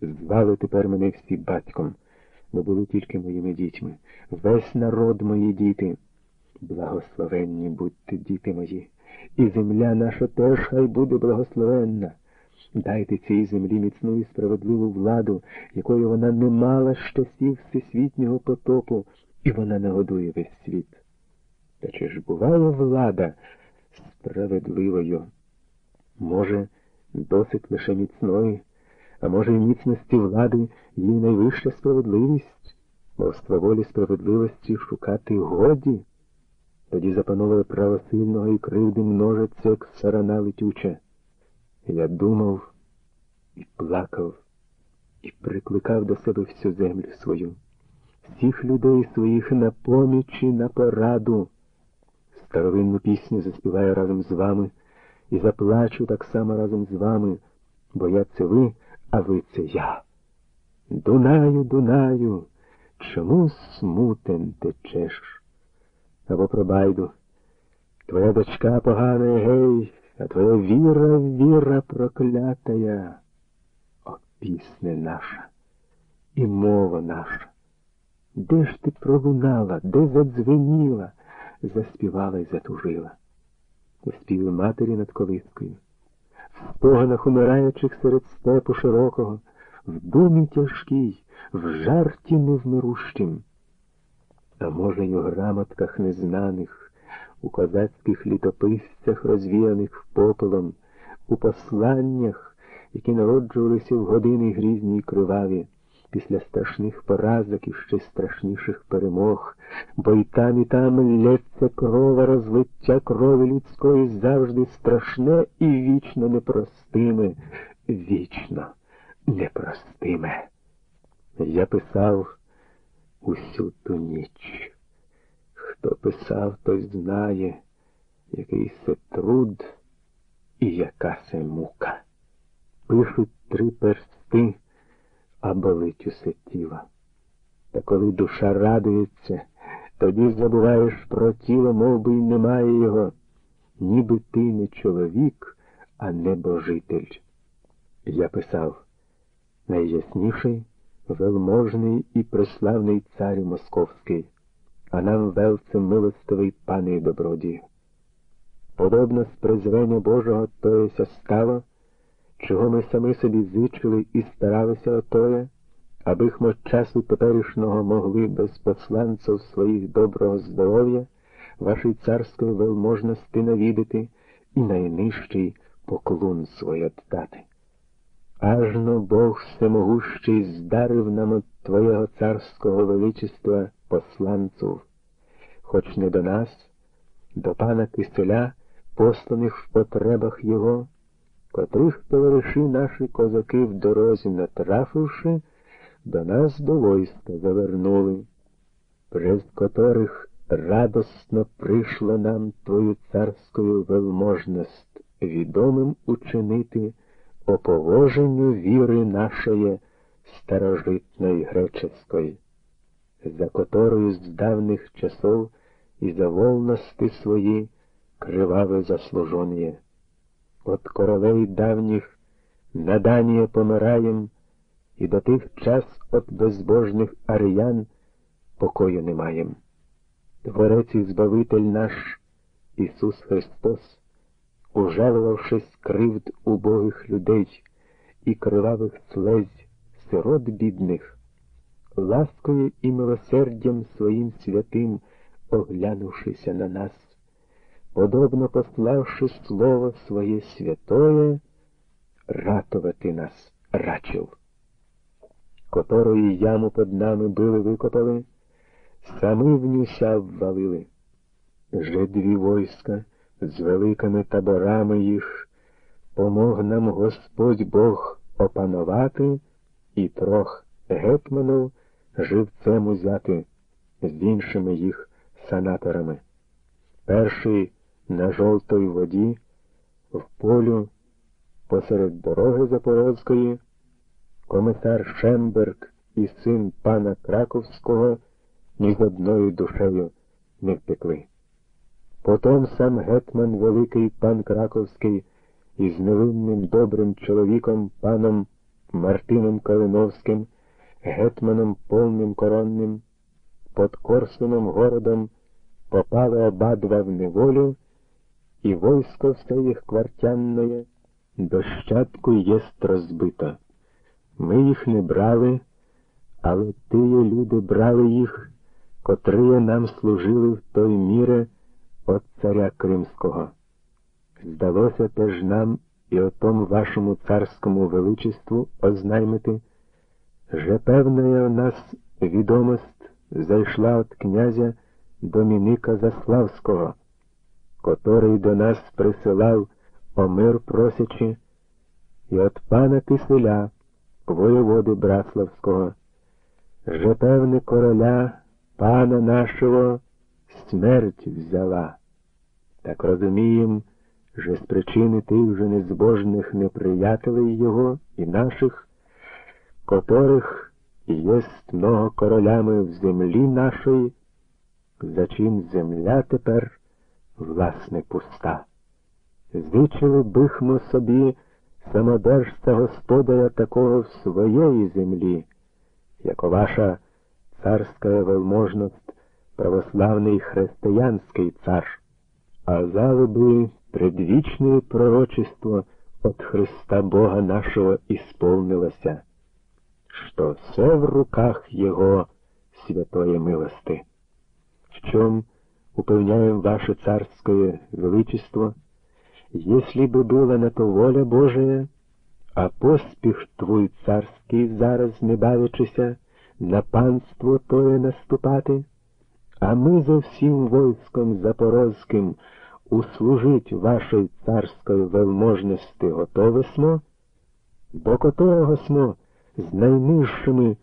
Звали тепер мене всі батьком, бо були тільки моїми дітьми. Весь народ мої діти. Благословенні будьте, діти мої, і земля наша теж хай буде благословенна. Дайте цій землі міцну і справедливу владу, якої вона не мала з часів всесвітнього потопу, і вона нагодує весь світ. Та чи ж буває влада справедливою? Може, досить лише міцної, а може, і міцності влади її найвища справедливість, бо в стволі справедливості шукати годі? Тоді запановує право сильного і кривди множиться, як сарана летюча. Я думав і плакав, і прикликав до себе всю землю свою, всіх людей своїх на поміч і на пораду. Старовинну пісню заспіваю разом з вами і заплачу так само разом з вами, бо я це ви, а ви це я. Дунаю, Дунаю, чому смутен течеш? Або пробайду, твоя дочка погана, гей, а твоя віра, віра проклятая. О, пісне наша і мова наша. Де ж ти пролунала, де задзвеніла, заспівала й затужила? У співі матері над колискою, в поганах умираючих серед степу широкого, в думі тяжкій, в жарті невмирущим. А може, й у грамотках незнаних, у козацьких літописцях, розвіяних попелом, у посланнях, які народжувалися в години грізні й криваві, після страшних поразок і ще страшніших перемог, бо й там, і там лється крова, розлиття крові людської завжди страшне і вічно непростиме, вічно непростиме. Я писав усю ту ніч. Хто писав, той знає, який це труд і яка це мука. Пишуть три персти, а болить усе тіло. Та коли душа радується, тоді забуваєш про тіло, мов би й немає його, ніби ти не чоловік, а небожитель. Я писав найясніший велможний і прославний царю московський, а нам велце милостивий пане і добродію. Подобно з призвення Божого тоєся стало, чого ми самі собі зичили і старалися отоє, аби хмо часу теперішнього могли без посланців своїх доброго здоров'я, вашій царської велможності навідати і найнижчий поклон свой отдати. Ажно Бог всемогущий здарив нам от Твоєго царського величества посланців, хоч не до нас, до пана Киселя, посланих в потребах його, котрих товариші наші козаки в дорозі натрафивши, до нас до войска завернули, през котрих радосно прийшло нам Твою царською велможність відомим учинити о положенню віри нашої старожитної греческой, за которою з давних часов і за волности свої криваве заслужонє. От королей давніх надання помираєм, і до тих час от безбожних ариян покою не маєм. Творець і Збавитель наш Ісус Христос ужалувавшись кривд убогих людей і кривавих слезь сирот бідних, ласкою і милосердям своїм святим, оглянувшися на нас, подобно пославши слово своє святое, ратувати нас рачив, которої яму под нами били викопали, самі в нюся ввалили. Же дві войска з великими таборами їх, помог нам Господь Бог опанувати і трох гетьманов живцем узяти з іншими їх санаторами. Перший на жовтій воді, в полю посеред дороги Запорозької, комісар Шемберг і син пана Краковського ні з одною душею не втекли. Потім сам гетьман Великий пан Краковський із невинним добрим чоловіком паном Мартином Калиновським, гетманом повним коронним, под Корсуном городом попали обидва в неволю, і войско все їх квартянное дощадку єсть розбито. Ми їх не брали, але тие люди брали їх, котрі нам служили в той міре от царя Кримського. Здалося теж нам і о том вашому царському величеству ознаймити, že певна у нас відомость зайшла от князя Доміника Заславського, котрий до нас присилав о мир просячи, і от пана Киселя, воєводи Браславського, же певне короля пана нашого смерть взяла. Так розумієм, що з причини тих же незбожних неприятелей його і наших, которих єсть много королями в землі нашої, за чим земля тепер власне пуста. Зичили бихмо собі самодержця господаря такого в своєї землі, як ваша царська велможність, православний християнський цар, а зали би предвічне пророчество от Христа Бога нашого ісполнилося, що все в руках Його святої милости. В чем упевняем ваше царское величество, если бы было на то воля Божия, а поспіх твой царський зараз не бавячися, на панство тоє наступати, а ми за всім войском запорозьким услужить вашої царської велможності готове смо, бо которого смо з найнижчими